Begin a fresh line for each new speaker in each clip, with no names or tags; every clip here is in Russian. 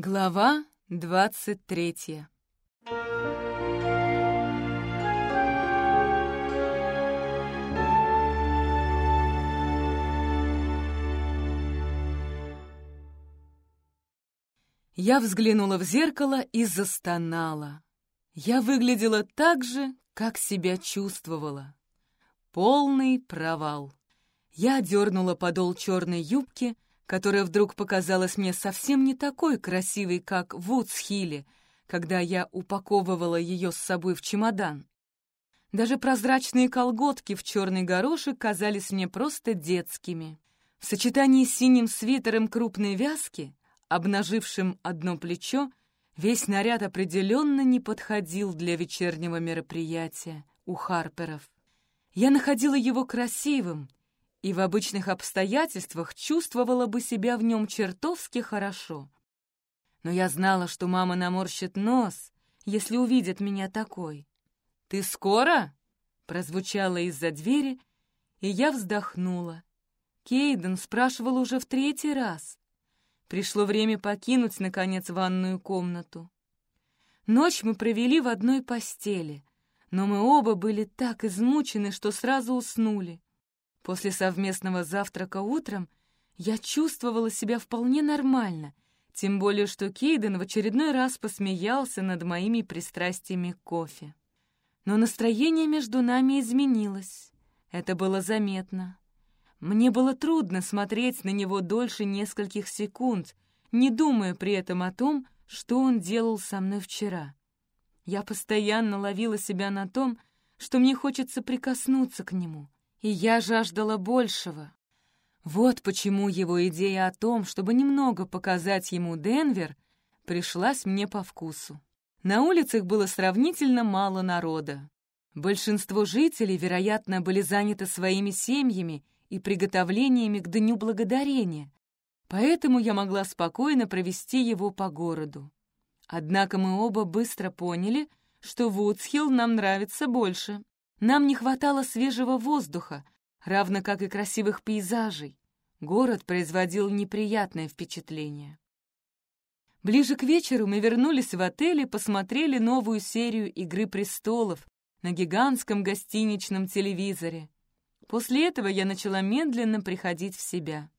Глава двадцать третья Я взглянула в зеркало и застонала. Я выглядела так же, как себя чувствовала. Полный провал. Я дернула подол черной юбки, которая вдруг показалась мне совсем не такой красивой, как в Вудсхилле, когда я упаковывала ее с собой в чемодан. Даже прозрачные колготки в черный горошек казались мне просто детскими. В сочетании с синим свитером крупной вязки обнажившим одно плечо, весь наряд определенно не подходил для вечернего мероприятия у Харперов. Я находила его красивым и в обычных обстоятельствах чувствовала бы себя в нем чертовски хорошо. Но я знала, что мама наморщит нос, если увидит меня такой. «Ты скоро?» — прозвучало из-за двери, и я вздохнула. Кейден спрашивал уже в третий раз. Пришло время покинуть, наконец, ванную комнату. Ночь мы провели в одной постели, но мы оба были так измучены, что сразу уснули. После совместного завтрака утром я чувствовала себя вполне нормально, тем более что Кейден в очередной раз посмеялся над моими пристрастиями к кофе. Но настроение между нами изменилось. Это было заметно. Мне было трудно смотреть на него дольше нескольких секунд, не думая при этом о том, что он делал со мной вчера. Я постоянно ловила себя на том, что мне хочется прикоснуться к нему, и я жаждала большего. Вот почему его идея о том, чтобы немного показать ему Денвер, пришлась мне по вкусу. На улицах было сравнительно мало народа. Большинство жителей, вероятно, были заняты своими семьями и приготовлениями к Дню Благодарения, поэтому я могла спокойно провести его по городу. Однако мы оба быстро поняли, что Вудсхилл нам нравится больше. Нам не хватало свежего воздуха, равно как и красивых пейзажей. Город производил неприятное впечатление. Ближе к вечеру мы вернулись в отель и посмотрели новую серию «Игры престолов» на гигантском гостиничном телевизоре. После этого я начала медленно приходить в себя.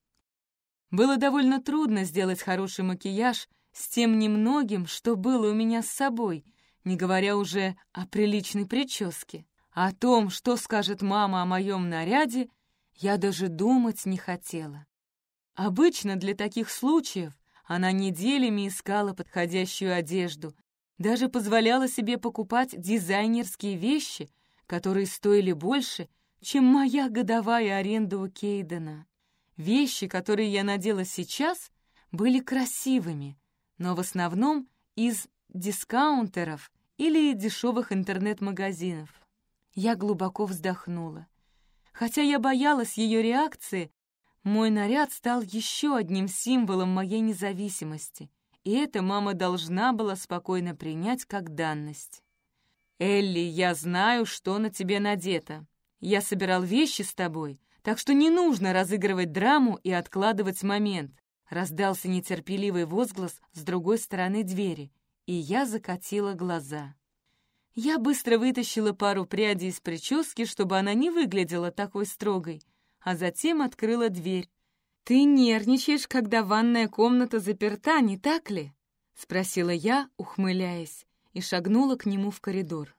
Было довольно трудно сделать хороший макияж с тем немногим, что было у меня с собой, не говоря уже о приличной прическе. О том, что скажет мама о моем наряде, я даже думать не хотела. Обычно для таких случаев она неделями искала подходящую одежду, даже позволяла себе покупать дизайнерские вещи, которые стоили больше, чем моя годовая аренда у Кейдена. Вещи, которые я надела сейчас, были красивыми, но в основном из дискаунтеров или дешевых интернет-магазинов. Я глубоко вздохнула. Хотя я боялась ее реакции, мой наряд стал еще одним символом моей независимости, и это мама должна была спокойно принять как данность. «Элли, я знаю, что на тебе надето», я собирал вещи с тобой, так что не нужно разыгрывать драму и откладывать момент. Раздался нетерпеливый возглас с другой стороны двери, и я закатила глаза. Я быстро вытащила пару прядей из прически, чтобы она не выглядела такой строгой, а затем открыла дверь. «Ты нервничаешь, когда ванная комната заперта, не так ли?» — спросила я, ухмыляясь, и шагнула к нему в коридор.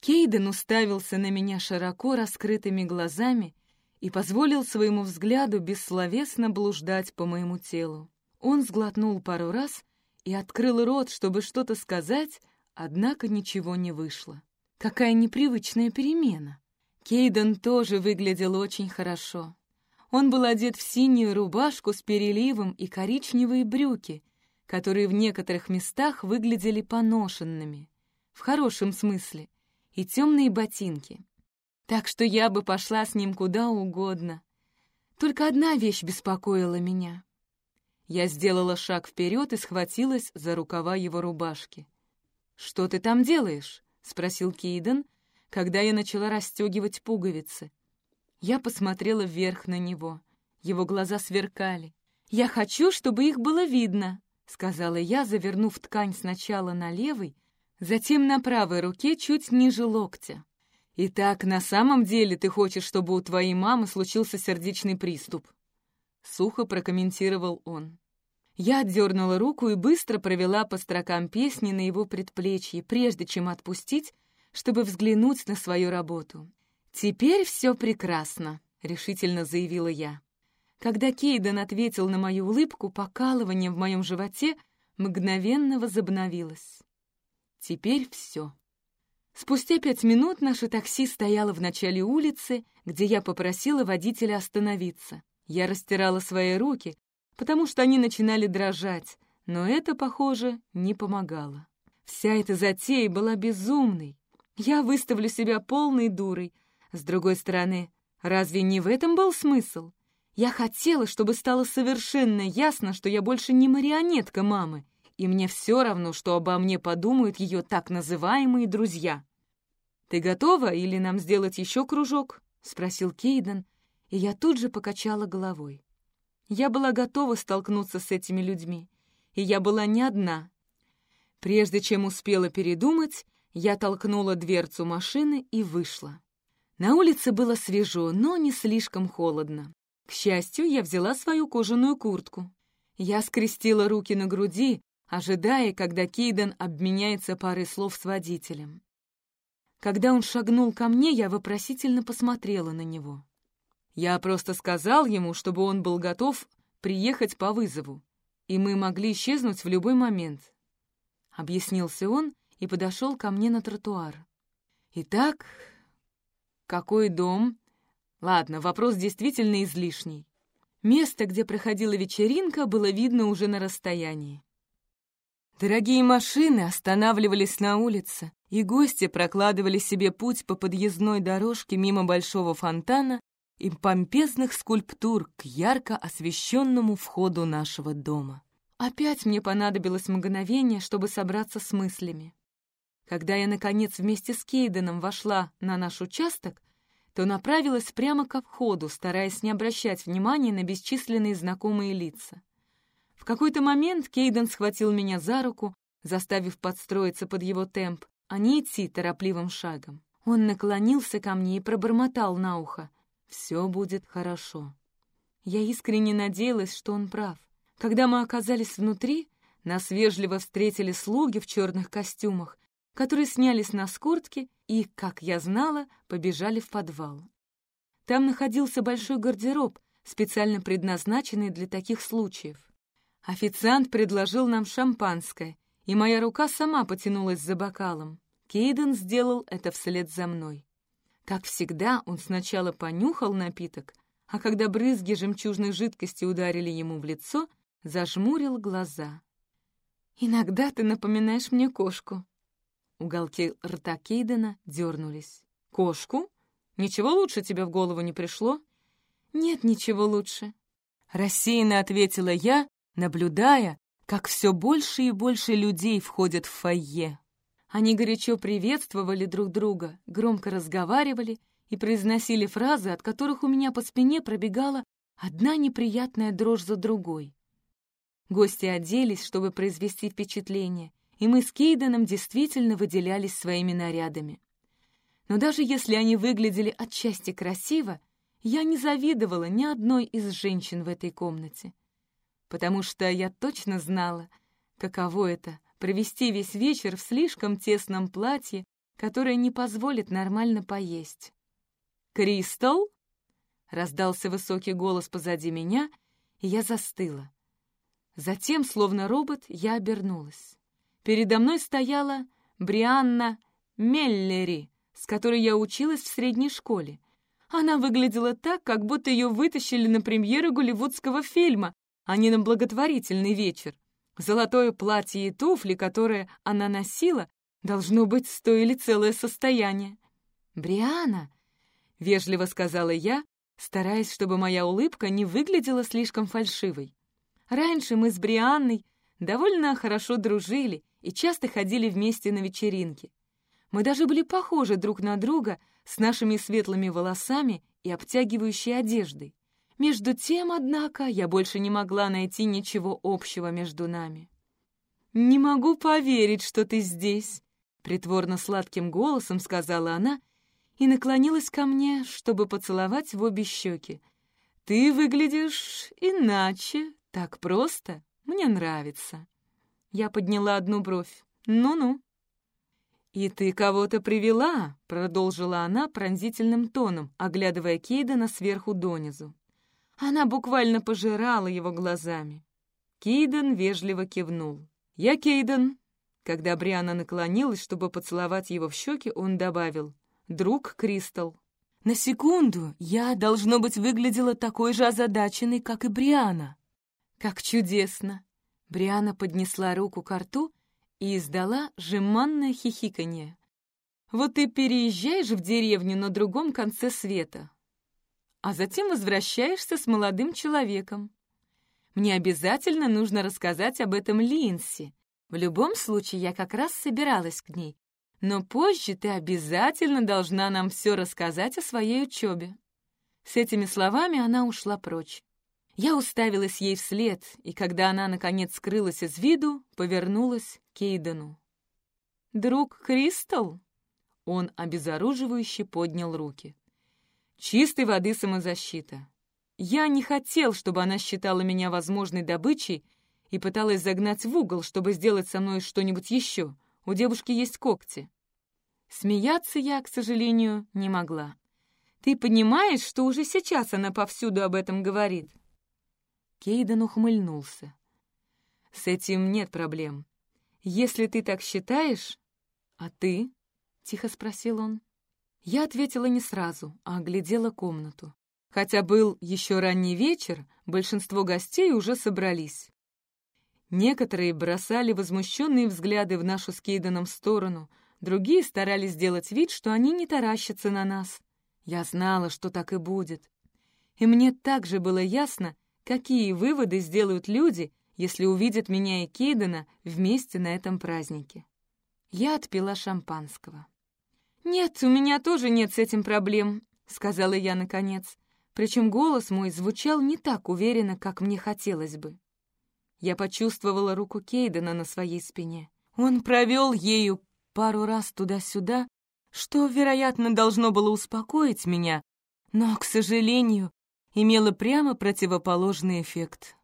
Кейден уставился на меня широко раскрытыми глазами и позволил своему взгляду бессловесно блуждать по моему телу. Он сглотнул пару раз и открыл рот, чтобы что-то сказать, однако ничего не вышло. Какая непривычная перемена. Кейден тоже выглядел очень хорошо. Он был одет в синюю рубашку с переливом и коричневые брюки, которые в некоторых местах выглядели поношенными. В хорошем смысле и темные ботинки. Так что я бы пошла с ним куда угодно. Только одна вещь беспокоила меня. Я сделала шаг вперед и схватилась за рукава его рубашки. «Что ты там делаешь?» — спросил Кейден, когда я начала расстегивать пуговицы. Я посмотрела вверх на него. Его глаза сверкали. «Я хочу, чтобы их было видно», — сказала я, завернув ткань сначала на левой, затем на правой руке чуть ниже локтя. «Итак, на самом деле ты хочешь, чтобы у твоей мамы случился сердечный приступ?» Сухо прокомментировал он. Я отдернула руку и быстро провела по строкам песни на его предплечье, прежде чем отпустить, чтобы взглянуть на свою работу. «Теперь все прекрасно», — решительно заявила я. Когда Кейден ответил на мою улыбку, покалывание в моем животе мгновенно возобновилось. Теперь все. Спустя пять минут наше такси стояло в начале улицы, где я попросила водителя остановиться. Я растирала свои руки, потому что они начинали дрожать, но это, похоже, не помогало. Вся эта затея была безумной. Я выставлю себя полной дурой. С другой стороны, разве не в этом был смысл? Я хотела, чтобы стало совершенно ясно, что я больше не марионетка мамы, и мне все равно, что обо мне подумают ее так называемые друзья. «Ты готова или нам сделать еще кружок?» — спросил Кейден, и я тут же покачала головой. Я была готова столкнуться с этими людьми, и я была не одна. Прежде чем успела передумать, я толкнула дверцу машины и вышла. На улице было свежо, но не слишком холодно. К счастью, я взяла свою кожаную куртку. Я скрестила руки на груди, ожидая, когда Кейден обменяется парой слов с водителем. Когда он шагнул ко мне, я вопросительно посмотрела на него. Я просто сказал ему, чтобы он был готов приехать по вызову, и мы могли исчезнуть в любой момент. Объяснился он и подошел ко мне на тротуар. Итак, какой дом? Ладно, вопрос действительно излишний. Место, где проходила вечеринка, было видно уже на расстоянии. Дорогие машины останавливались на улице, и гости прокладывали себе путь по подъездной дорожке мимо большого фонтана и помпезных скульптур к ярко освещенному входу нашего дома. Опять мне понадобилось мгновение, чтобы собраться с мыслями. Когда я, наконец, вместе с Кейденом вошла на наш участок, то направилась прямо ко входу, стараясь не обращать внимания на бесчисленные знакомые лица. В какой-то момент Кейден схватил меня за руку, заставив подстроиться под его темп, а не идти торопливым шагом. Он наклонился ко мне и пробормотал на ухо — все будет хорошо. Я искренне надеялась, что он прав. Когда мы оказались внутри, нас вежливо встретили слуги в черных костюмах, которые снялись на с куртки и, как я знала, побежали в подвал. Там находился большой гардероб, специально предназначенный для таких случаев. Официант предложил нам шампанское, и моя рука сама потянулась за бокалом. Кейден сделал это вслед за мной. Как всегда, он сначала понюхал напиток, а когда брызги жемчужной жидкости ударили ему в лицо, зажмурил глаза. «Иногда ты напоминаешь мне кошку». Уголки рта Кейдена дернулись. «Кошку? Ничего лучше тебе в голову не пришло?» «Нет ничего лучше», — рассеянно ответила я, наблюдая, как все больше и больше людей входят в фойе. Они горячо приветствовали друг друга, громко разговаривали и произносили фразы, от которых у меня по спине пробегала одна неприятная дрожь за другой. Гости оделись, чтобы произвести впечатление, и мы с Кейденом действительно выделялись своими нарядами. Но даже если они выглядели отчасти красиво, я не завидовала ни одной из женщин в этой комнате, потому что я точно знала, каково это провести весь вечер в слишком тесном платье, которое не позволит нормально поесть. «Кристал?» — раздался высокий голос позади меня, и я застыла. Затем, словно робот, я обернулась. Передо мной стояла Брианна Меллери, с которой я училась в средней школе. Она выглядела так, как будто ее вытащили на премьеру голливудского фильма, а не на благотворительный вечер. Золотое платье и туфли, которые она носила, должно быть, стоили целое состояние. «Бриана!» — вежливо сказала я, стараясь, чтобы моя улыбка не выглядела слишком фальшивой. Раньше мы с Брианной довольно хорошо дружили и часто ходили вместе на вечеринки. Мы даже были похожи друг на друга с нашими светлыми волосами и обтягивающей одеждой. Между тем, однако, я больше не могла найти ничего общего между нами. «Не могу поверить, что ты здесь», — притворно сладким голосом сказала она и наклонилась ко мне, чтобы поцеловать в обе щеки. «Ты выглядишь иначе, так просто, мне нравится». Я подняла одну бровь. «Ну-ну». «И ты кого-то привела?» — продолжила она пронзительным тоном, оглядывая Кейдена сверху донизу. Она буквально пожирала его глазами. Кейден вежливо кивнул. «Я Кейден». Когда Бриана наклонилась, чтобы поцеловать его в щеки, он добавил «Друг Кристал». На секунду я, должно быть, выглядела такой же озадаченной, как и Бриана. Как чудесно! Бриана поднесла руку к рту и издала жеманное хихиканье. «Вот ты переезжаешь в деревню на другом конце света, а затем возвращаешься с молодым человеком. Мне обязательно нужно рассказать об этом Линси. В любом случае, я как раз собиралась к ней. Но позже ты обязательно должна нам все рассказать о своей учебе». С этими словами она ушла прочь. Я уставилась ей вслед, и когда она, наконец, скрылась из виду, повернулась к Кейдену. «Друг Кристал?» Он обезоруживающе поднял руки. «Чистой воды самозащита. Я не хотел, чтобы она считала меня возможной добычей и пыталась загнать в угол, чтобы сделать со мной что-нибудь еще. У девушки есть когти». Смеяться я, к сожалению, не могла. «Ты понимаешь, что уже сейчас она повсюду об этом говорит?» Кейден ухмыльнулся. «С этим нет проблем. Если ты так считаешь...» «А ты?» — тихо спросил он. Я ответила не сразу, а оглядела комнату. Хотя был еще ранний вечер, большинство гостей уже собрались. Некоторые бросали возмущенные взгляды в нашу с Кейденом сторону, другие старались сделать вид, что они не таращатся на нас. Я знала, что так и будет. И мне также было ясно, какие выводы сделают люди, если увидят меня и Кейдена вместе на этом празднике. Я отпила шампанского. «Нет, у меня тоже нет с этим проблем», — сказала я наконец. Причем голос мой звучал не так уверенно, как мне хотелось бы. Я почувствовала руку Кейдена на своей спине. Он провел ею пару раз туда-сюда, что, вероятно, должно было успокоить меня, но, к сожалению, имело прямо противоположный эффект.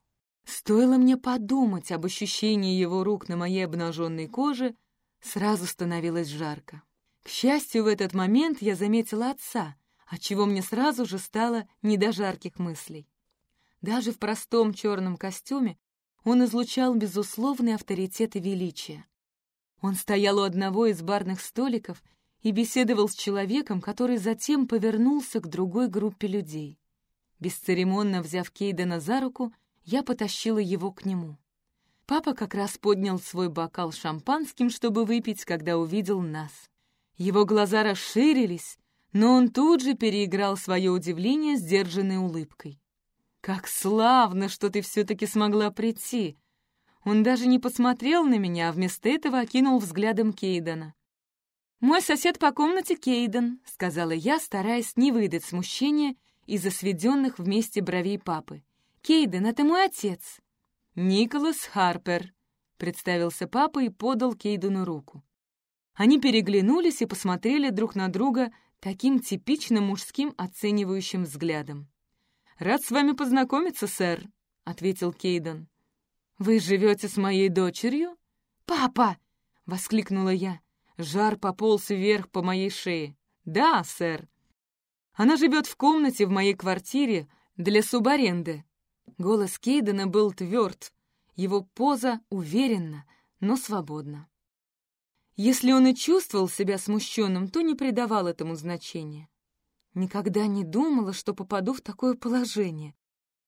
Стоило мне подумать об ощущении его рук на моей обнаженной коже, сразу становилось жарко. К счастью, в этот момент я заметила отца, отчего мне сразу же стало не до жарких мыслей. Даже в простом черном костюме он излучал безусловный авторитет и величие. Он стоял у одного из барных столиков и беседовал с человеком, который затем повернулся к другой группе людей. Бесцеремонно взяв Кейдена за руку, я потащила его к нему. Папа как раз поднял свой бокал шампанским, чтобы выпить, когда увидел нас. Его глаза расширились, но он тут же переиграл свое удивление сдержанной улыбкой. «Как славно, что ты все-таки смогла прийти!» Он даже не посмотрел на меня, а вместо этого окинул взглядом Кейдена. «Мой сосед по комнате Кейден», — сказала я, стараясь не выдать смущения из-за сведенных вместе бровей папы. «Кейден, это мой отец». «Николас Харпер», — представился папа и подал Кейдену руку. Они переглянулись и посмотрели друг на друга таким типичным мужским оценивающим взглядом. «Рад с вами познакомиться, сэр», — ответил Кейден. «Вы живете с моей дочерью?» «Папа!» — воскликнула я. Жар пополз вверх по моей шее. «Да, сэр», она живет в комнате в моей квартире для субаренды». Голос Кейдена был тверд, его поза уверенна, но свободна. Если он и чувствовал себя смущенным, то не придавал этому значения. Никогда не думала, что попаду в такое положение.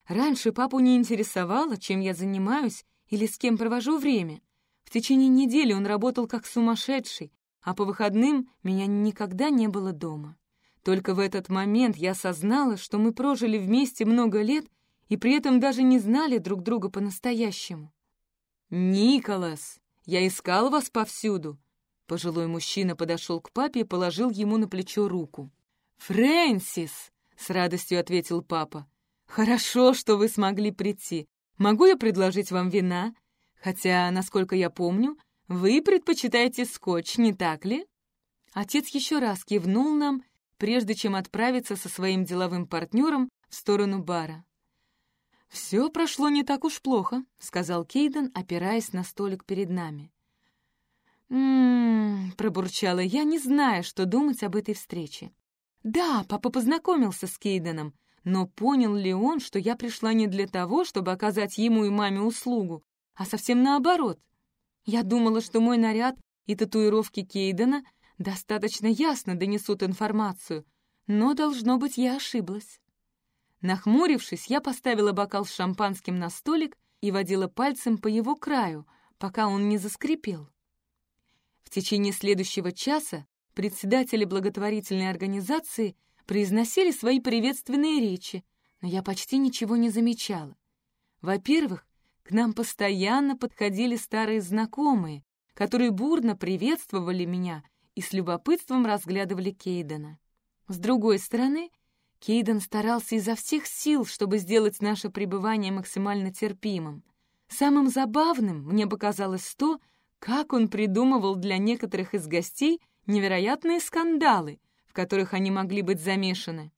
Раньше папу не интересовало, чем я занимаюсь или с кем провожу время. В течение недели он работал как сумасшедший, а по выходным меня никогда не было дома. Только в этот момент я осознала, что мы прожили вместе много лет и при этом даже не знали друг друга по-настоящему. «Николас, я искал вас повсюду!» Пожилой мужчина подошел к папе и положил ему на плечо руку. «Фрэнсис!» — с радостью ответил папа. «Хорошо, что вы смогли прийти. Могу я предложить вам вина? Хотя, насколько я помню, вы предпочитаете скотч, не так ли?» Отец еще раз кивнул нам, прежде чем отправиться со своим деловым партнером в сторону бара. «Все прошло не так уж плохо», — сказал Кейден, опираясь на столик перед нами. «М-м-м», пробурчала я, не зная, что думать об этой встрече. Да, папа познакомился с Кейденом, но понял ли он, что я пришла не для того, чтобы оказать ему и маме услугу, а совсем наоборот? Я думала, что мой наряд и татуировки Кейдена достаточно ясно донесут информацию, но, должно быть, я ошиблась. Нахмурившись, я поставила бокал с шампанским на столик и водила пальцем по его краю, пока он не заскрипел. В течение следующего часа председатели благотворительной организации произносили свои приветственные речи, но я почти ничего не замечала. Во-первых, к нам постоянно подходили старые знакомые, которые бурно приветствовали меня и с любопытством разглядывали Кейдена. С другой стороны, Кейден старался изо всех сил, чтобы сделать наше пребывание максимально терпимым. Самым забавным мне показалось то, как он придумывал для некоторых из гостей невероятные скандалы, в которых они могли быть замешаны.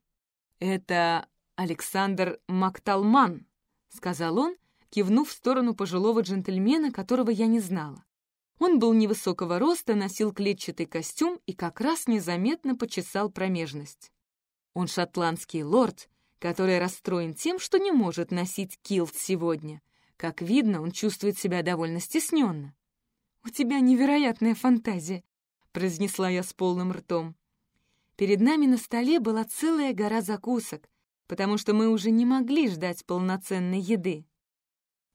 «Это Александр Макталман», — сказал он, кивнув в сторону пожилого джентльмена, которого я не знала. Он был невысокого роста, носил клетчатый костюм и как раз незаметно почесал промежность. Он шотландский лорд, который расстроен тем, что не может носить килт сегодня. Как видно, он чувствует себя довольно стесненно. «У тебя невероятная фантазия», — произнесла я с полным ртом. Перед нами на столе была целая гора закусок, потому что мы уже не могли ждать полноценной еды.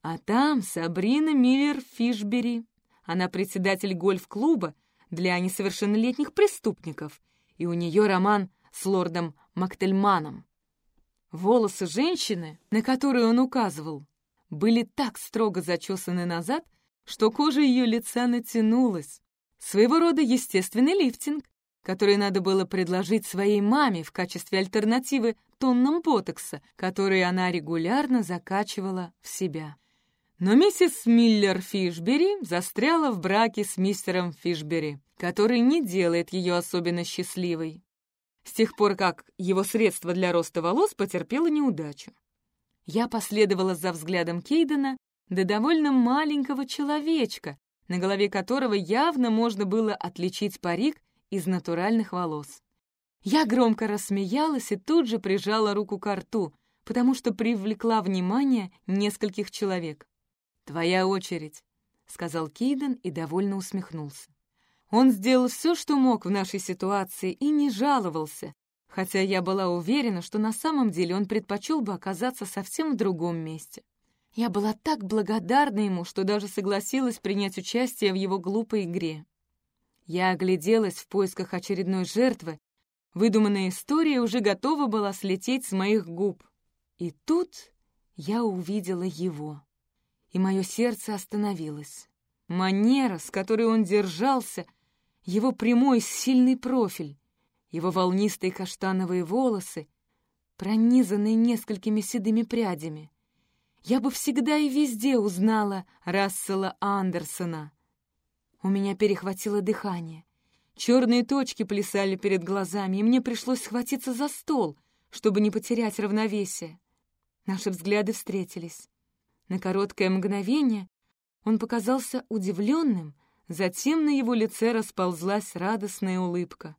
А там Сабрина Миллер Фишбери. Она председатель гольф-клуба для несовершеннолетних преступников, и у нее роман с лордом Мактельманом. Волосы женщины, на которые он указывал, были так строго зачесаны назад, что кожа ее лица натянулась. Своего рода естественный лифтинг, который надо было предложить своей маме в качестве альтернативы тоннам ботокса, которые она регулярно закачивала в себя. Но миссис Миллер Фишбери застряла в браке с мистером Фишбери, который не делает ее особенно счастливой с тех пор, как его средство для роста волос потерпело неудачу. Я последовала за взглядом Кейдена до довольно маленького человечка, на голове которого явно можно было отличить парик из натуральных волос. Я громко рассмеялась и тут же прижала руку к рту, потому что привлекла внимание нескольких человек. «Твоя очередь», — сказал Кейден и довольно усмехнулся. Он сделал все, что мог в нашей ситуации, и не жаловался, хотя я была уверена, что на самом деле он предпочел бы оказаться совсем в другом месте. Я была так благодарна ему, что даже согласилась принять участие в его глупой игре. Я огляделась в поисках очередной жертвы, выдуманная история уже готова была слететь с моих губ. И тут я увидела его, и мое сердце остановилось. Манера, с которой он держался — его прямой сильный профиль, его волнистые каштановые волосы, пронизанные несколькими седыми прядями. Я бы всегда и везде узнала Рассела Андерсона. У меня перехватило дыхание. Черные точки плясали перед глазами, и мне пришлось схватиться за стол, чтобы не потерять равновесие. Наши взгляды встретились. На короткое мгновение он показался удивленным, Затем на его лице расползлась радостная улыбка.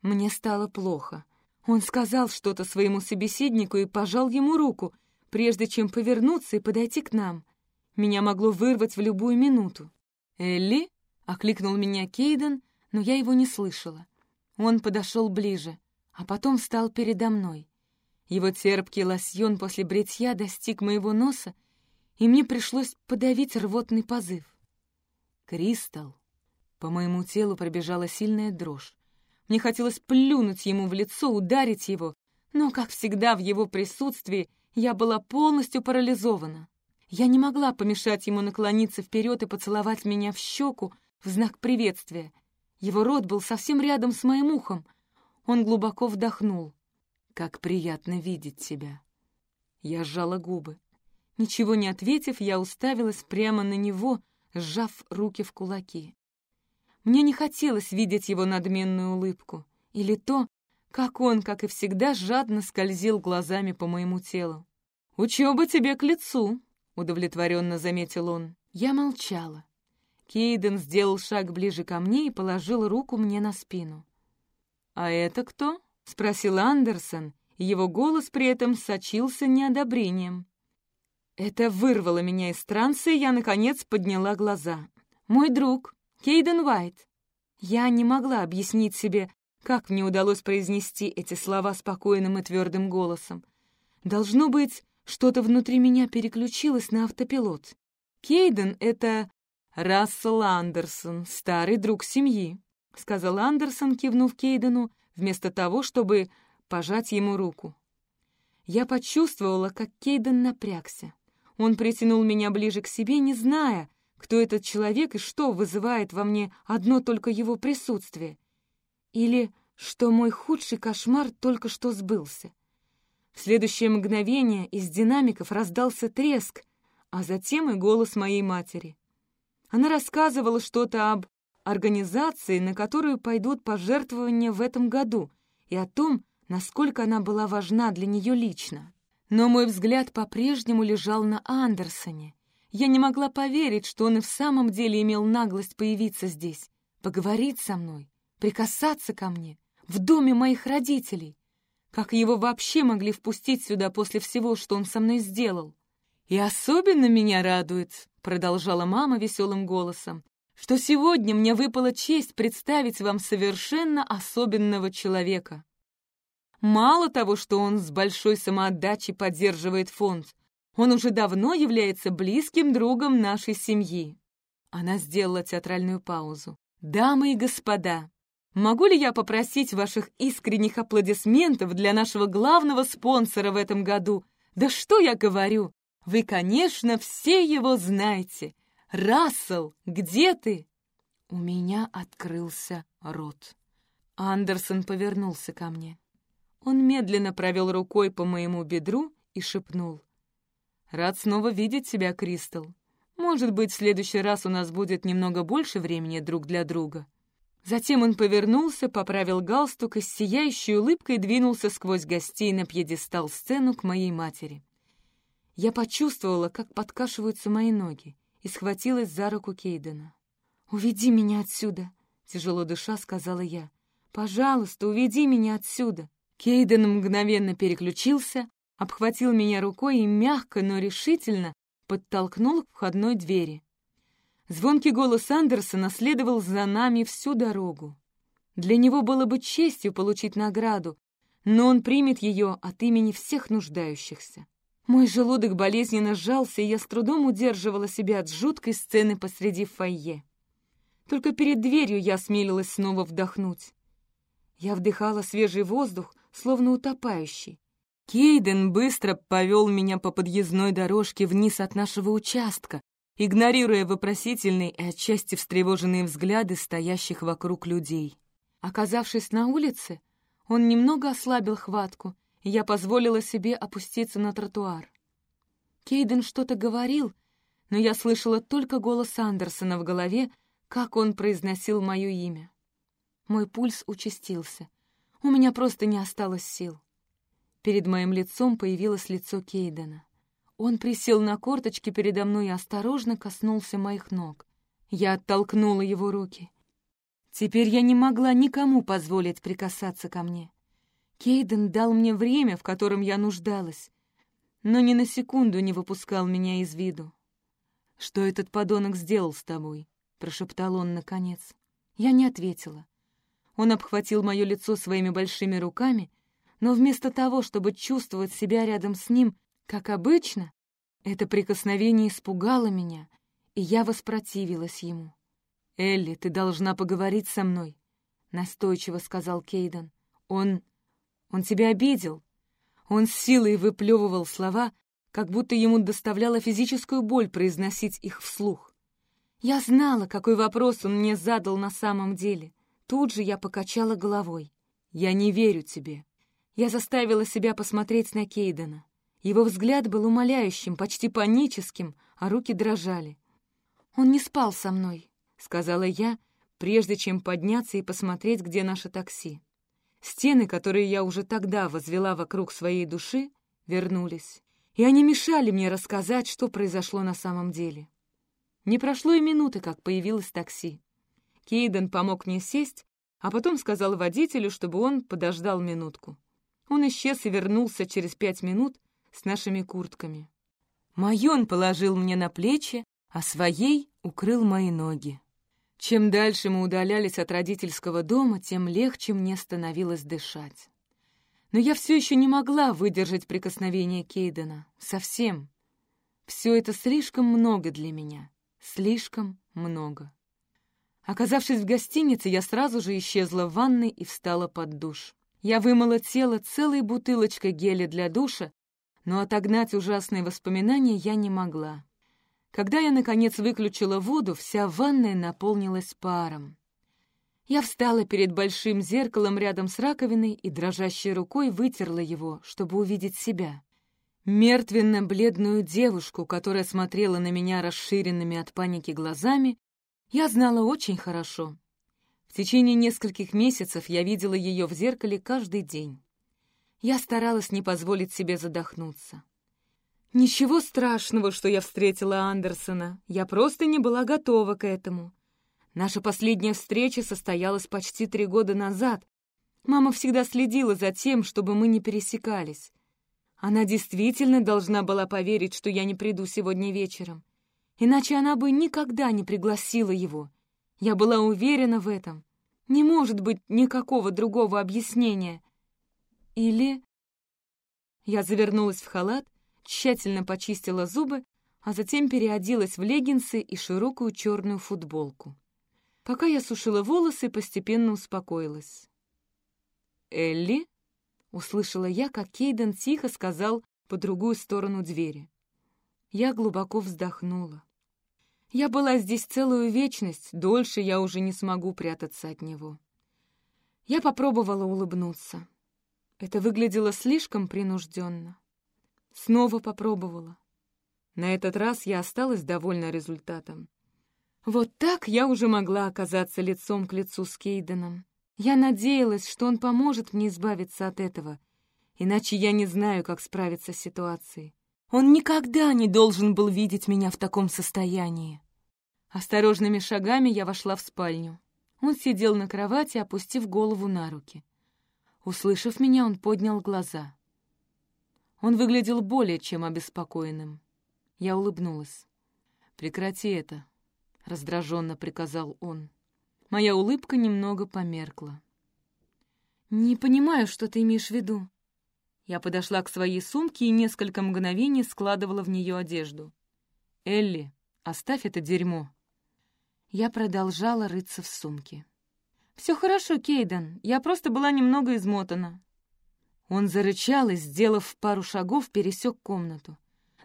Мне стало плохо. Он сказал что-то своему собеседнику и пожал ему руку, прежде чем повернуться и подойти к нам. Меня могло вырвать в любую минуту. «Элли?» — окликнул меня Кейден, но я его не слышала. Он подошел ближе, а потом встал передо мной. Его терпкий лосьон после бритья достиг моего носа, и мне пришлось подавить рвотный позыв. Кристал. По моему телу пробежала сильная дрожь. Мне хотелось плюнуть ему в лицо, ударить его, но, как всегда, в его присутствии я была полностью парализована. Я не могла помешать ему наклониться вперед и поцеловать меня в щеку в знак приветствия. Его рот был совсем рядом с моим ухом. Он глубоко вдохнул. «Как приятно видеть тебя!» Я сжала губы. Ничего не ответив, я уставилась прямо на него, сжав руки в кулаки. Мне не хотелось видеть его надменную улыбку или то, как он, как и всегда, жадно скользил глазами по моему телу. «Учеба тебе к лицу», — удовлетворенно заметил он. Я молчала. Кейден сделал шаг ближе ко мне и положил руку мне на спину. «А это кто?» — спросил Андерсон, его голос при этом сочился неодобрением. Это вырвало меня из транса, и я, наконец, подняла глаза. «Мой друг, Кейден Уайт». Я не могла объяснить себе, как мне удалось произнести эти слова спокойным и твердым голосом. Должно быть, что-то внутри меня переключилось на автопилот. Кейден — это Рассел Андерсон, старый друг семьи, — сказал Андерсон, кивнув Кейдену, вместо того, чтобы пожать ему руку. Я почувствовала, как Кейден напрягся. Он притянул меня ближе к себе, не зная, кто этот человек и что вызывает во мне одно только его присутствие. Или что мой худший кошмар только что сбылся. В следующее мгновение из динамиков раздался треск, а затем и голос моей матери. Она рассказывала что-то об организации, на которую пойдут пожертвования в этом году, и о том, насколько она была важна для нее лично. Но мой взгляд по-прежнему лежал на Андерсоне. Я не могла поверить, что он и в самом деле имел наглость появиться здесь, поговорить со мной, прикасаться ко мне, в доме моих родителей. Как его вообще могли впустить сюда после всего, что он со мной сделал? «И особенно меня радует», — продолжала мама веселым голосом, «что сегодня мне выпала честь представить вам совершенно особенного человека. Мало того, что он с большой самоотдачей поддерживает фонд, он уже давно является близким другом нашей семьи». Она сделала театральную паузу. «Дамы и господа, могу ли я попросить ваших искренних аплодисментов для нашего главного спонсора в этом году? Да что я говорю? Вы, конечно, все его знаете. Рассел, где ты?» У меня открылся рот. Андерсон повернулся ко мне. Он медленно провел рукой по моему бедру и шепнул. «Рад снова видеть тебя, Кристал. Может быть, в следующий раз у нас будет немного больше времени друг для друга». Затем он повернулся, поправил галстук и с сияющей улыбкой двинулся сквозь гостей на пьедестал сцену к моей матери. Я почувствовала, как подкашиваются мои ноги, и схватилась за руку Кейдена. «Уведи меня отсюда!» — тяжело дыша сказала я. «Пожалуйста, уведи меня отсюда!» Кейден мгновенно переключился, обхватил меня рукой и мягко, но решительно подтолкнул к входной двери. Звонкий голос Андерсона следовал за нами всю дорогу. Для него было бы честью получить награду, но он примет ее от имени всех нуждающихся. Мой желудок болезненно сжался, и я с трудом удерживала себя от жуткой сцены посреди фойе. Только перед дверью я осмелилась снова вдохнуть. Я вдыхала свежий воздух, словно утопающий. Кейден быстро повел меня по подъездной дорожке вниз от нашего участка, игнорируя вопросительные и отчасти встревоженные взгляды стоящих вокруг людей. Оказавшись на улице, он немного ослабил хватку, и я позволила себе опуститься на тротуар. Кейден что-то говорил, но я слышала только голос Андерсона в голове, как он произносил мое имя. Мой пульс участился. У меня просто не осталось сил. Перед моим лицом появилось лицо Кейдена. Он присел на корточки передо мной и осторожно коснулся моих ног. Я оттолкнула его руки. Теперь я не могла никому позволить прикасаться ко мне. Кейден дал мне время, в котором я нуждалась, но ни на секунду не выпускал меня из виду. «Что этот подонок сделал с тобой?» — прошептал он наконец. Я не ответила. Он обхватил мое лицо своими большими руками, но вместо того, чтобы чувствовать себя рядом с ним, как обычно, это прикосновение испугало меня, и я воспротивилась ему. «Элли, ты должна поговорить со мной», — настойчиво сказал Кейден. «Он... он тебя обидел». Он с силой выплевывал слова, как будто ему доставляла физическую боль произносить их вслух. Я знала, какой вопрос он мне задал на самом деле. Тут же я покачала головой. «Я не верю тебе». Я заставила себя посмотреть на Кейдена. Его взгляд был умоляющим, почти паническим, а руки дрожали. «Он не спал со мной», — сказала я, прежде чем подняться и посмотреть, где наше такси. Стены, которые я уже тогда возвела вокруг своей души, вернулись, и они мешали мне рассказать, что произошло на самом деле. Не прошло и минуты, как появилось такси. Кейден помог мне сесть, а потом сказал водителю, чтобы он подождал минутку. Он исчез и вернулся через пять минут с нашими куртками. Мою он положил мне на плечи, а своей укрыл мои ноги. Чем дальше мы удалялись от родительского дома, тем легче мне становилось дышать. Но я все еще не могла выдержать прикосновение Кейдена. Совсем. Все это слишком много для меня. Слишком много. Оказавшись в гостинице, я сразу же исчезла в ванной и встала под душ. Я вымыла тело целой бутылочкой геля для душа, но отогнать ужасные воспоминания я не могла. Когда я, наконец, выключила воду, вся ванная наполнилась паром. Я встала перед большим зеркалом рядом с раковиной и дрожащей рукой вытерла его, чтобы увидеть себя. Мертвенно-бледную девушку, которая смотрела на меня расширенными от паники глазами, я знала очень хорошо. В течение нескольких месяцев я видела ее в зеркале каждый день. Я старалась не позволить себе задохнуться. Ничего страшного, что я встретила Андерсона. Я просто не была готова к этому. Наша последняя встреча состоялась почти три года назад. Мама всегда следила за тем, чтобы мы не пересекались. Она действительно должна была поверить, что я не приду сегодня вечером. Иначе она бы никогда не пригласила его. Я была уверена в этом. Не может быть никакого другого объяснения. Или... Я завернулась в халат, тщательно почистила зубы, а затем переоделась в леггинсы и широкую черную футболку. Пока я сушила волосы, постепенно успокоилась. «Элли?» — услышала я, как Кейден тихо сказал по другую сторону двери. Я глубоко вздохнула. Я была здесь целую вечность, дольше я уже не смогу прятаться от него. Я попробовала улыбнуться. Это выглядело слишком принужденно. Снова попробовала. На этот раз я осталась довольна результатом. Вот так я уже могла оказаться лицом к лицу с Кейденом. Я надеялась, что он поможет мне избавиться от этого, иначе я не знаю, как справиться с ситуацией. Он никогда не должен был видеть меня в таком состоянии. Осторожными шагами я вошла в спальню. Он сидел на кровати, опустив голову на руки. Услышав меня, он поднял глаза. Он выглядел более чем обеспокоенным. Я улыбнулась. «Прекрати это», раздраженно приказал он. Моя улыбка немного померкла. «Не понимаю, что ты имеешь в виду». Я подошла к своей сумке и несколько мгновений складывала в нее одежду. «Элли, оставь это дерьмо». Я продолжала рыться в сумке. «Все хорошо, Кейден, я просто была немного измотана». Он зарычал и, сделав пару шагов, пересек комнату.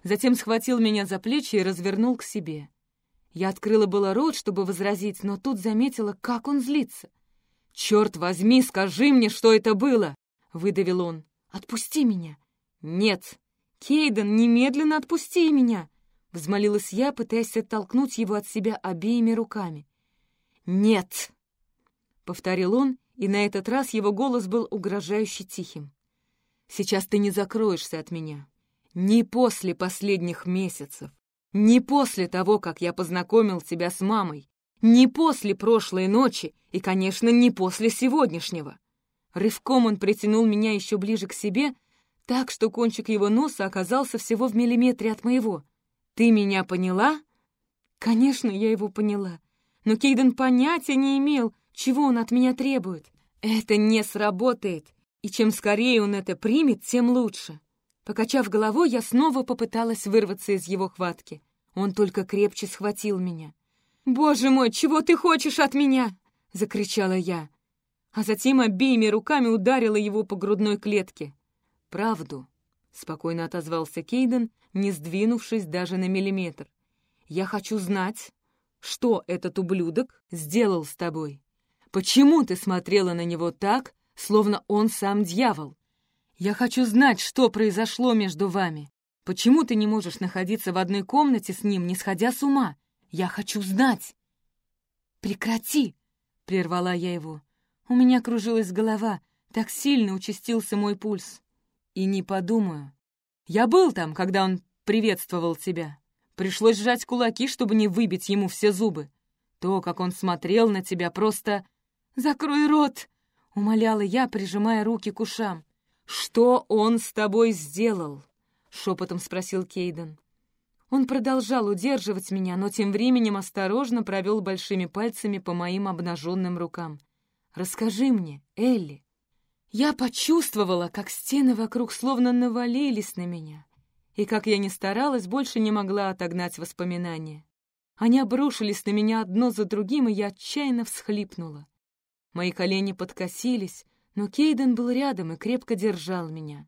Затем схватил меня за плечи и развернул к себе. Я открыла было рот, чтобы возразить, но тут заметила, как он злится. «Черт возьми, скажи мне, что это было!» — выдавил он. «Отпусти меня!» «Нет!» «Кейден, немедленно отпусти меня!» — взмолилась я, пытаясь оттолкнуть его от себя обеими руками. «Нет!» — повторил он, и на этот раз его голос был угрожающе тихим. «Сейчас ты не закроешься от меня. Не после последних месяцев. Не после того, как я познакомил тебя с мамой. Не после прошлой ночи и, конечно, не после сегодняшнего. Рывком он притянул меня еще ближе к себе, так что кончик его носа оказался всего в миллиметре от моего. «Ты меня поняла?» Конечно, я его поняла. Но Кейден понятия не имел, чего он от меня требует. Это не сработает, и чем скорее он это примет, тем лучше. Покачав головой, я снова попыталась вырваться из его хватки. Он только крепче схватил меня. «Боже мой, чего ты хочешь от меня?» — закричала я. А затем обеими руками ударила его по грудной клетке. «Правду», — спокойно отозвался Кейден, не сдвинувшись даже на миллиметр. «Я хочу знать, что этот ублюдок сделал с тобой. Почему ты смотрела на него так, словно он сам дьявол? Я хочу знать, что произошло между вами. Почему ты не можешь находиться в одной комнате с ним, не сходя с ума? Я хочу знать!» «Прекрати!» — прервала я его. У меня кружилась голова, так сильно участился мой пульс. И не подумаю. Я был там, когда он приветствовал тебя. Пришлось сжать кулаки, чтобы не выбить ему все зубы. То, как он смотрел на тебя, просто... «Закрой рот!» — умоляла я, прижимая руки к ушам. «Что он с тобой сделал?» — шепотом спросил Кейден. Он продолжал удерживать меня, но тем временем осторожно провел большими пальцами по моим обнаженным рукам. «Расскажи мне, Элли». Я почувствовала, как стены вокруг словно навалились на меня, и как я ни старалась, больше не могла отогнать воспоминания. Они обрушились на меня одно за другим, и я отчаянно всхлипнула. Мои колени подкосились, но Кейден был рядом и крепко держал меня.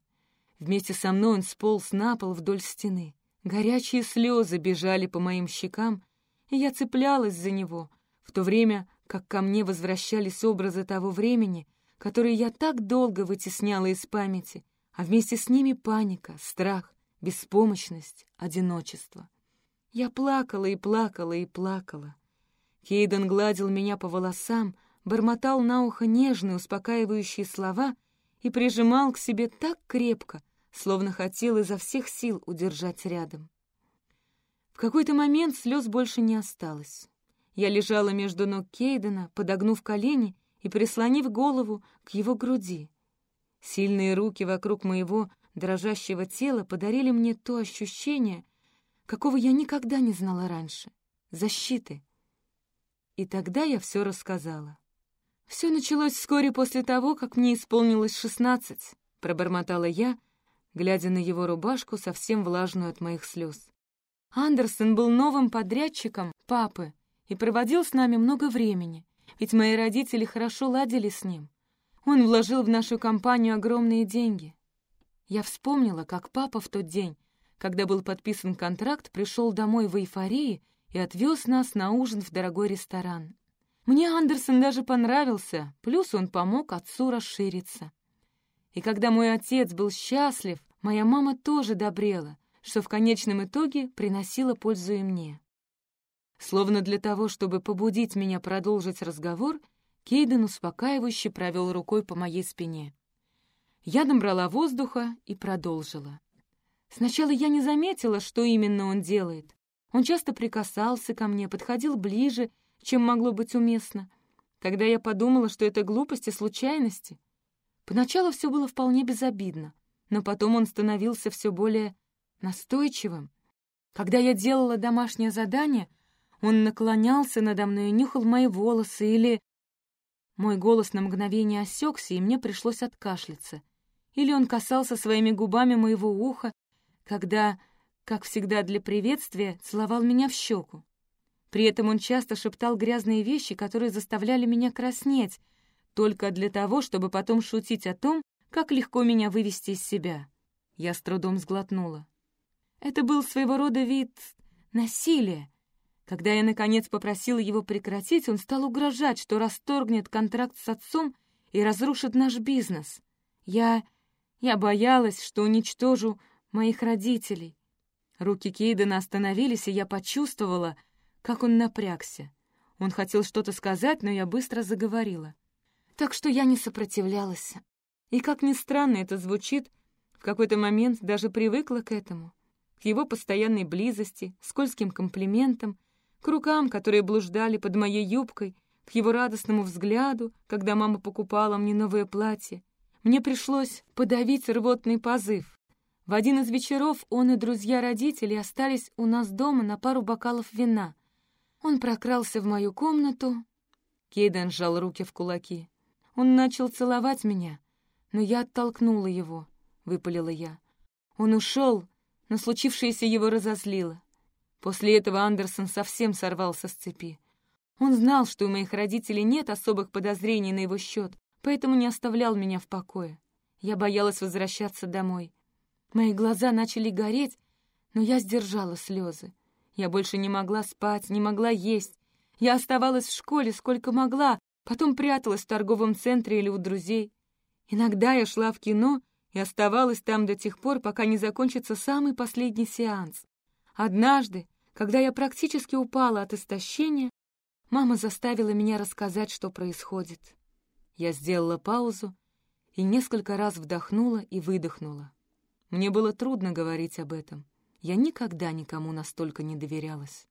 Вместе со мной он сполз на пол вдоль стены. Горячие слезы бежали по моим щекам, и я цеплялась за него, в то время как ко мне возвращались образы того времени, которые я так долго вытесняла из памяти, а вместе с ними паника, страх, беспомощность, одиночество. Я плакала и плакала и плакала. Кейден гладил меня по волосам, бормотал на ухо нежные, успокаивающие слова и прижимал к себе так крепко, словно хотел изо всех сил удержать рядом. В какой-то момент слез больше не осталось. Я лежала между ног Кейдена, подогнув колени и прислонив голову к его груди. Сильные руки вокруг моего дрожащего тела подарили мне то ощущение, какого я никогда не знала раньше — защиты. И тогда я все рассказала. «Все началось вскоре после того, как мне исполнилось шестнадцать», — пробормотала я, глядя на его рубашку, совсем влажную от моих слез. Андерсон был новым подрядчиком папы и проводил с нами много времени, ведь мои родители хорошо ладили с ним. Он вложил в нашу компанию огромные деньги. Я вспомнила, как папа в тот день, когда был подписан контракт, пришел домой в эйфории и отвез нас на ужин в дорогой ресторан. Мне Андерсон даже понравился, плюс он помог отцу расшириться. И когда мой отец был счастлив, моя мама тоже добрела, что в конечном итоге приносило пользу и мне. Словно для того, чтобы побудить меня продолжить разговор, Кейден успокаивающе провел рукой по моей спине. Я набрала воздуха и продолжила. Сначала я не заметила, что именно он делает. Он часто прикасался ко мне, подходил ближе чем могло быть уместно. Тогда я подумала, что это глупости, случайности. Поначалу все было вполне безобидно, но потом он становился все более настойчивым. Когда я делала домашнее задание, он наклонялся надо мной и нюхал мои волосы или... Мой голос на мгновение осекся, и мне пришлось откашляться. Или он касался своими губами моего уха, когда, как всегда для приветствия, целовал меня в щеку. При этом он часто шептал грязные вещи, которые заставляли меня краснеть, только для того, чтобы потом шутить о том, как легко меня вывести из себя. Я с трудом сглотнула. Это был своего рода вид насилия. Когда я, наконец, попросила его прекратить, он стал угрожать, что расторгнет контракт с отцом и разрушит наш бизнес. Я... я боялась, что уничтожу моих родителей. Руки Кейдена остановились, и я почувствовала, как он напрягся. Он хотел что-то сказать, но я быстро заговорила. Так что я не сопротивлялась. И, как ни странно это звучит, в какой-то момент даже привыкла к этому. К его постоянной близости, скользким комплиментам, к рукам, которые блуждали под моей юбкой, к его радостному взгляду, когда мама покупала мне новое платье. Мне пришлось подавить рвотный позыв. В один из вечеров он и друзья родителей остались у нас дома на пару бокалов вина — он прокрался в мою комнату. Кейден сжал руки в кулаки. Он начал целовать меня, но я оттолкнула его, — выпалила я. Он ушел, но случившееся его разозлило. После этого Андерсон совсем сорвался с цепи. Он знал, что у моих родителей нет особых подозрений на его счет, поэтому не оставлял меня в покое. Я боялась возвращаться домой. Мои глаза начали гореть, но я сдержала слезы. Я больше не могла спать, не могла есть. Я оставалась в школе сколько могла, потом пряталась в торговом центре или у друзей. Иногда я шла в кино и оставалась там до тех пор, пока не закончится самый последний сеанс. Однажды, когда я практически упала от истощения, мама заставила меня рассказать, что происходит. Я сделала паузу и несколько раз вдохнула и выдохнула. Мне было трудно говорить об этом. Я никогда никому настолько не доверялась.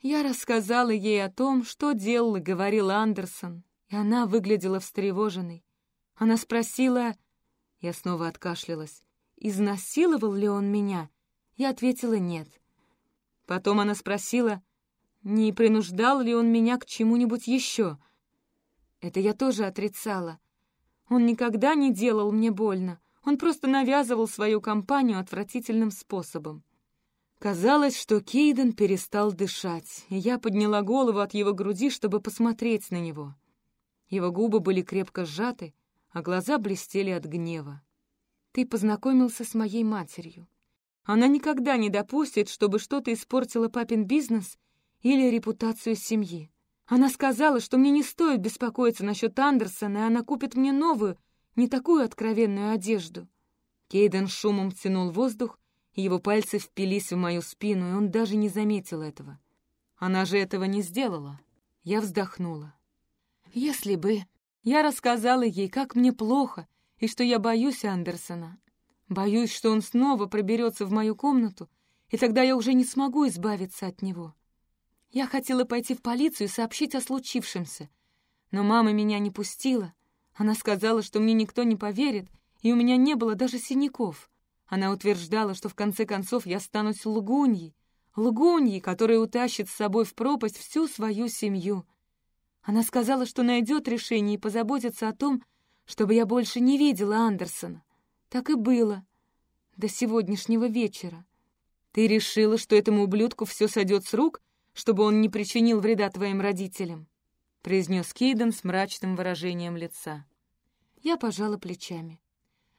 Я рассказала ей о том, что делал и говорил Андерсон, и она выглядела встревоженной. Она спросила... Я снова откашлялась. Изнасиловал ли он меня? Я ответила «нет». Потом она спросила, не принуждал ли он меня к чему-нибудь еще. Это я тоже отрицала. Он никогда не делал мне больно. Он просто навязывал свою компанию отвратительным способом. Казалось, что Кейден перестал дышать, и я подняла голову от его груди, чтобы посмотреть на него. Его губы были крепко сжаты, а глаза блестели от гнева. «Ты познакомился с моей матерью. Она никогда не допустит, чтобы что-то испортило папин бизнес или репутацию семьи. Она сказала, что мне не стоит беспокоиться насчет Андерсона, и она купит мне новую, не такую откровенную одежду». Кейден шумом тянул воздух, его пальцы впились в мою спину, и он даже не заметил этого. Она же этого не сделала. Я вздохнула. Если бы я рассказала ей, как мне плохо, и что я боюсь Андерсона. Боюсь, что он снова проберется в мою комнату, и тогда я уже не смогу избавиться от него. Я хотела пойти в полицию и сообщить о случившемся, но мама меня не пустила. Она сказала, что мне никто не поверит, и у меня не было даже синяков. Она утверждала, что в конце концов я станусь лгуньей, лгуньей, которая утащит с собой в пропасть всю свою семью. Она сказала, что найдет решение и позаботится о том, чтобы я больше не видела Андерсона. Так и было. До сегодняшнего вечера. Ты решила, что этому ублюдку все сойдет с рук, чтобы он не причинил вреда твоим родителям? произнес Кейден с мрачным выражением лица. Я пожала плечами.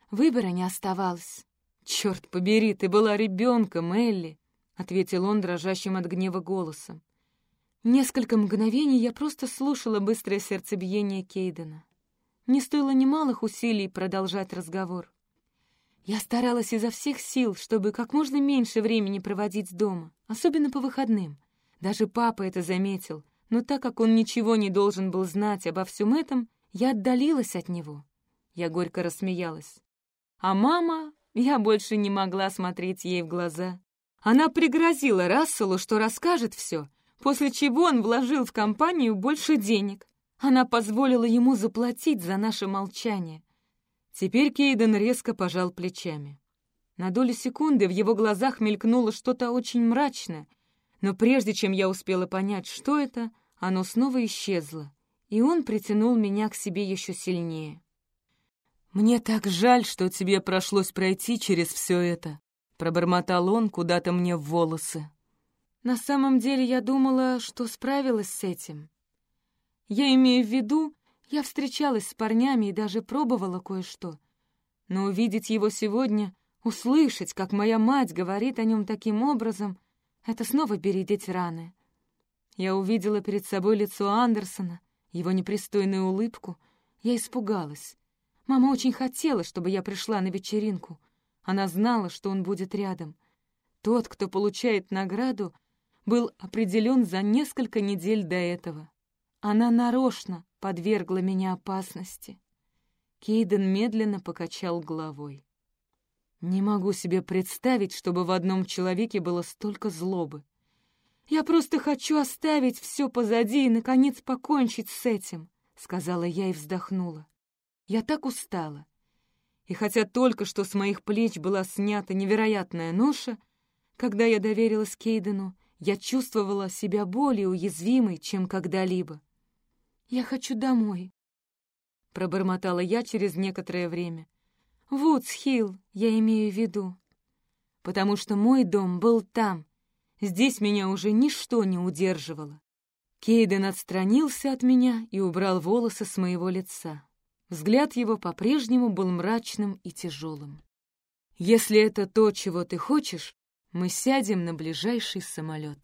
Выбора не оставалось. «Черт побери, ты была ребенком, Элли!» — ответил он дрожащим от гнева голосом. Несколько мгновений я просто слушала быстрое сердцебиение Кейдена. Не стоило немалых усилий продолжать разговор. Я старалась изо всех сил, чтобы как можно меньше времени проводить дома, особенно по выходным. Даже папа это заметил, но так как он ничего не должен был знать обо всем этом, я отдалилась от него. Я горько рассмеялась. А мама... Я больше не могла смотреть ей в глаза. Она пригрозила Расселу, что расскажет все, после чего он вложил в компанию больше денег. Она позволила ему заплатить за наше молчание. Теперь Кейден резко пожал плечами. На долю секунды в его глазах мелькнуло что-то очень мрачное, но прежде чем я успела понять, что это, оно снова исчезло, и он притянул меня к себе еще сильнее. «Мне так жаль, что тебе пришлось пройти через все это», — пробормотал он куда-то мне в волосы. На самом деле я думала, что справилась с этим. Я имею в виду, я встречалась с парнями и даже пробовала кое-что. Но увидеть его сегодня, услышать, как моя мать говорит о нем таким образом, это снова бередить раны. Я увидела перед собой лицо Андерсона, его непристойную улыбку. Я испугалась. Мама очень хотела, чтобы я пришла на вечеринку. Она знала, что он будет рядом. Тот, кто получает награду, был определен за несколько недель до этого. Она нарочно подвергла меня опасности. Кейден медленно покачал головой. Не могу себе представить, чтобы в одном человеке было столько злобы. Я просто хочу оставить все позади и, наконец, покончить с этим, — сказала я и вздохнула. Я так устала. И хотя только что с моих плеч была снята невероятная ноша, когда я доверилась Кейдену, я чувствовала себя более уязвимой, чем когда-либо. «Я хочу домой», — пробормотала я через некоторое время. «Вудс-Хилл, я имею в виду. Потому что мой дом был там. Здесь меня уже ничто не удерживало». Кейден отстранился от меня и убрал волосы с моего лица. Взгляд его по-прежнему был мрачным и тяжелым. «Если это то, чего ты хочешь, мы сядем на ближайший самолет.